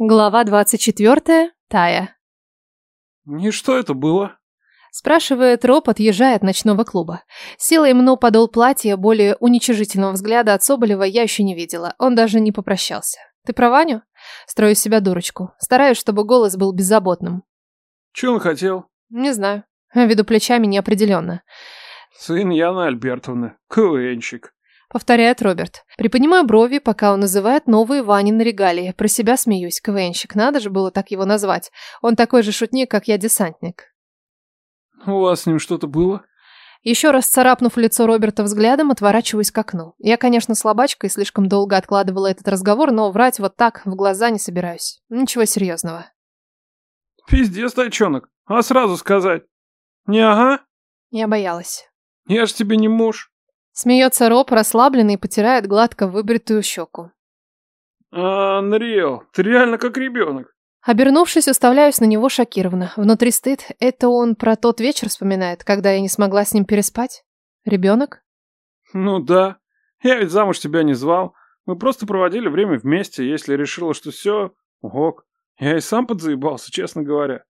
Глава 24. Тая. «И что это было?» Спрашивает Роб, отъезжая от ночного клуба. Силой мну подол платья, более уничижительного взгляда от Соболева я еще не видела. Он даже не попрощался. Ты про Ваню? Строю себя дурочку. Стараюсь, чтобы голос был беззаботным. Че он хотел? Не знаю. Веду плечами неопределенно. Сын Яны Альбертовны. КВНщик. Повторяет Роберт. Приподнимаю брови, пока он называет новые Ванины регалии. Про себя смеюсь. КВНщик. Надо же было так его назвать. Он такой же шутник, как я десантник. У вас с ним что-то было? Еще раз царапнув лицо Роберта взглядом, отворачиваюсь к окну. Я, конечно, слабачка и слишком долго откладывала этот разговор, но врать вот так в глаза не собираюсь. Ничего серьезного. Пиздец, тайчонок. А сразу сказать? Не ага? Я боялась. Я ж тебе не муж. Смеется Роб, расслабленный, и потирает гладко выбритую щеку. Анриэл, ты реально как ребенок. Обернувшись, уставляюсь на него шокированно. Внутри стыд. Это он про тот вечер вспоминает, когда я не смогла с ним переспать? Ребенок? Ну да. Я ведь замуж тебя не звал. Мы просто проводили время вместе, если решила, что все, ок. Я и сам подзаебался, честно говоря.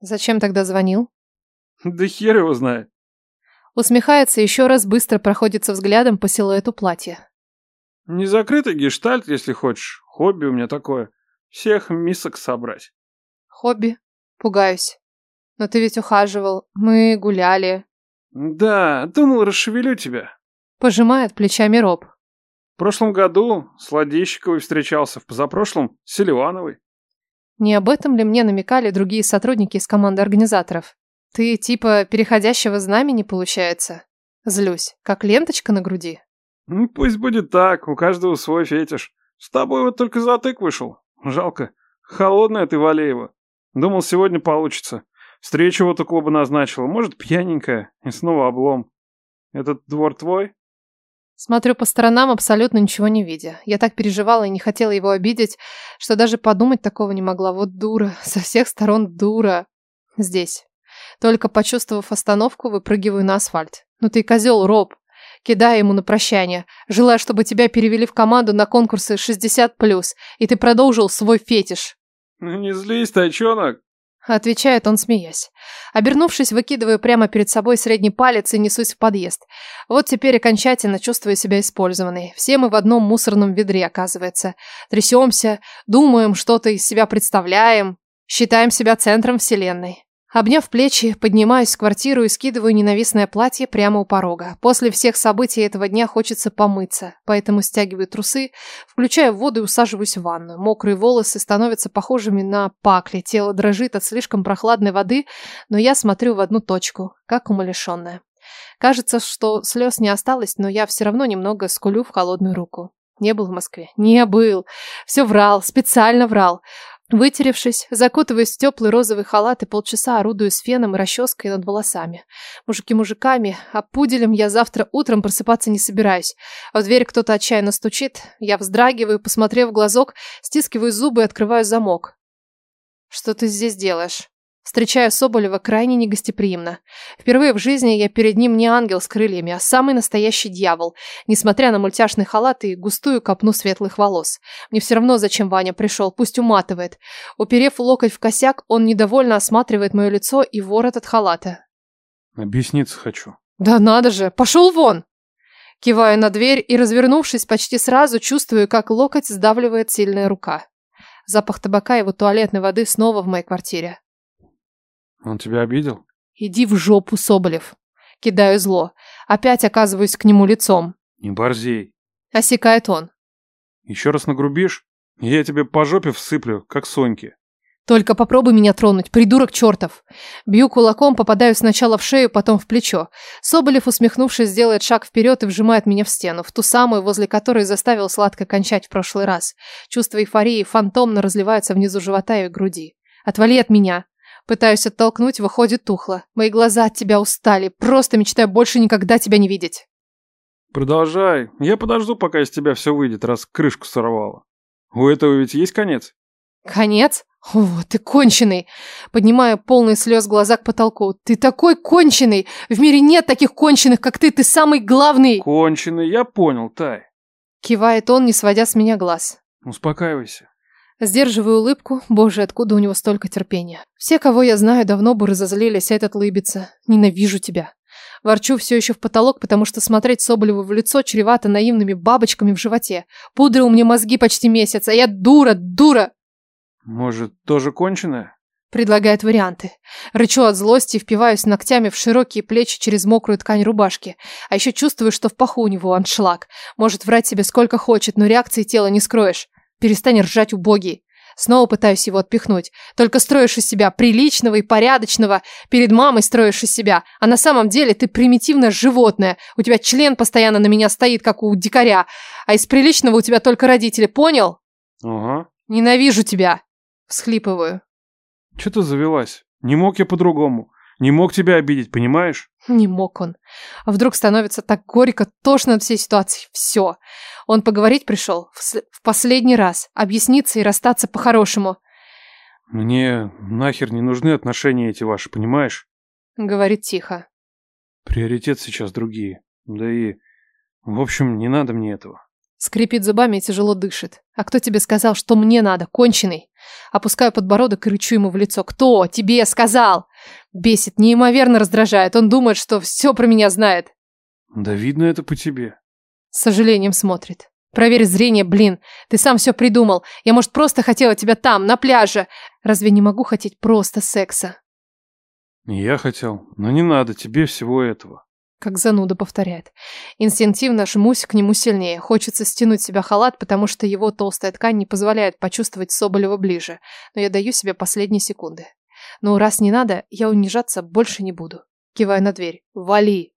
Зачем тогда звонил? Да хер его знает. Усмехается еще раз, быстро проходится взглядом по силуэту платья. Не закрытый гештальт, если хочешь. Хобби у меня такое. Всех мисок собрать. Хобби? Пугаюсь. Но ты ведь ухаживал. Мы гуляли. Да, думал, расшевелю тебя. Пожимает плечами Роб. В прошлом году с Ладищиковой встречался, в позапрошлом с Селивановой. Не об этом ли мне намекали другие сотрудники из команды организаторов? Ты типа переходящего знамени, получается? Злюсь. Как ленточка на груди? Ну, пусть будет так, у каждого свой фетиш. С тобой вот только затык вышел. Жалко. Холодная ты, Валеева. Думал, сегодня получится. Встречу вот у клуба назначила. Может, пьяненькая. И снова облом. Этот двор твой? Смотрю по сторонам, абсолютно ничего не видя. Я так переживала и не хотела его обидеть, что даже подумать такого не могла. Вот дура. Со всех сторон дура. Здесь. Только почувствовав остановку, выпрыгиваю на асфальт. Ну ты козел, Роб. Кидая ему на прощание. Желаю, чтобы тебя перевели в команду на конкурсы 60+, и ты продолжил свой фетиш. Ну не злись, тайчонок. Отвечает он, смеясь. Обернувшись, выкидываю прямо перед собой средний палец и несусь в подъезд. Вот теперь окончательно чувствую себя использованной. Все мы в одном мусорном ведре, оказывается. Трясемся, думаем, что-то из себя представляем, считаем себя центром вселенной. Обняв плечи, поднимаюсь в квартиру и скидываю ненавистное платье прямо у порога. После всех событий этого дня хочется помыться, поэтому стягиваю трусы, включаю воду и усаживаюсь в ванну. Мокрые волосы становятся похожими на пакли, тело дрожит от слишком прохладной воды, но я смотрю в одну точку, как умалишенная. Кажется, что слез не осталось, но я все равно немного скулю в холодную руку. Не был в Москве. Не был. Все врал, специально врал. Вытеревшись, закутываясь в теплый розовый халат и полчаса орудую с феном и расческой над волосами. Мужики мужиками, а пуделем я завтра утром просыпаться не собираюсь. А в дверь кто-то отчаянно стучит. Я вздрагиваю, посмотрев в глазок, стискиваю зубы и открываю замок. «Что ты здесь делаешь?» Встречаю Соболева крайне негостеприимно. Впервые в жизни я перед ним не ангел с крыльями, а самый настоящий дьявол, несмотря на мультяшный халат и густую копну светлых волос. Мне все равно, зачем Ваня пришел, пусть уматывает. Уперев локоть в косяк, он недовольно осматривает мое лицо и ворот от халата. Объясниться хочу. Да надо же, пошел вон! Киваю на дверь и, развернувшись, почти сразу чувствую, как локоть сдавливает сильная рука. Запах табака и его туалетной воды снова в моей квартире. Он тебя обидел? Иди в жопу, Соболев. Кидаю зло. Опять оказываюсь к нему лицом. Не борзей. Осекает он. Еще раз нагрубишь, я тебе по жопе всыплю, как Соньке. Только попробуй меня тронуть, придурок чертов. Бью кулаком, попадаю сначала в шею, потом в плечо. Соболев, усмехнувшись, делает шаг вперед и вжимает меня в стену, в ту самую, возле которой заставил сладко кончать в прошлый раз. Чувство эйфории фантомно разливается внизу живота и груди. Отвали от меня. Пытаюсь оттолкнуть, выходит тухло. Мои глаза от тебя устали. Просто мечтаю больше никогда тебя не видеть. Продолжай. Я подожду, пока из тебя все выйдет, раз крышку сорвала. У этого ведь есть конец? Конец? О, ты конченый. Поднимаю полные слез глаза к потолку. Ты такой конченый. В мире нет таких конченых, как ты. Ты самый главный. Конченый, я понял, Тай. Кивает он, не сводя с меня глаз. Успокаивайся. Сдерживаю улыбку. Боже, откуда у него столько терпения? Все, кого я знаю, давно бы разозлились, а этот лыбится. Ненавижу тебя. Ворчу все еще в потолок, потому что смотреть Соболеву в лицо чревато наивными бабочками в животе. Пудрил мне мозги почти месяц, а я дура, дура. Может, тоже конченая? Предлагает варианты. Рычу от злости и впиваюсь ногтями в широкие плечи через мокрую ткань рубашки. А еще чувствую, что в паху у него аншлаг. Может врать себе сколько хочет, но реакции тела не скроешь. Перестань ржать, убогий. Снова пытаюсь его отпихнуть. Только строишь из себя приличного и порядочного. Перед мамой строишь из себя. А на самом деле ты примитивное животное. У тебя член постоянно на меня стоит, как у дикаря. А из приличного у тебя только родители. Понял? Ага. Ненавижу тебя. Всхлипываю. Че ты завелась? Не мог я по-другому. Не мог тебя обидеть, понимаешь? Не мог он. А вдруг становится так горько, тошно от всей ситуации. Все. Он поговорить пришел в, в последний раз, объясниться и расстаться по-хорошему. Мне нахер не нужны отношения эти ваши, понимаешь? Говорит тихо. Приоритет сейчас другие. Да и... В общем, не надо мне этого. Скрипит зубами и тяжело дышит. А кто тебе сказал, что мне надо, конченый? Опускаю подбородок и рычу ему в лицо. Кто тебе сказал? Бесит, неимоверно раздражает. Он думает, что все про меня знает. Да видно это по тебе. С сожалением смотрит. Проверь зрение, блин. Ты сам все придумал. Я, может, просто хотела тебя там, на пляже. Разве не могу хотеть просто секса? Я хотел, но не надо тебе всего этого. Как зануда повторяет. Инстинктивно жмусь к нему сильнее. Хочется стянуть себя халат, потому что его толстая ткань не позволяет почувствовать Соболева ближе. Но я даю себе последние секунды. Но раз не надо, я унижаться больше не буду. Киваю на дверь. Вали.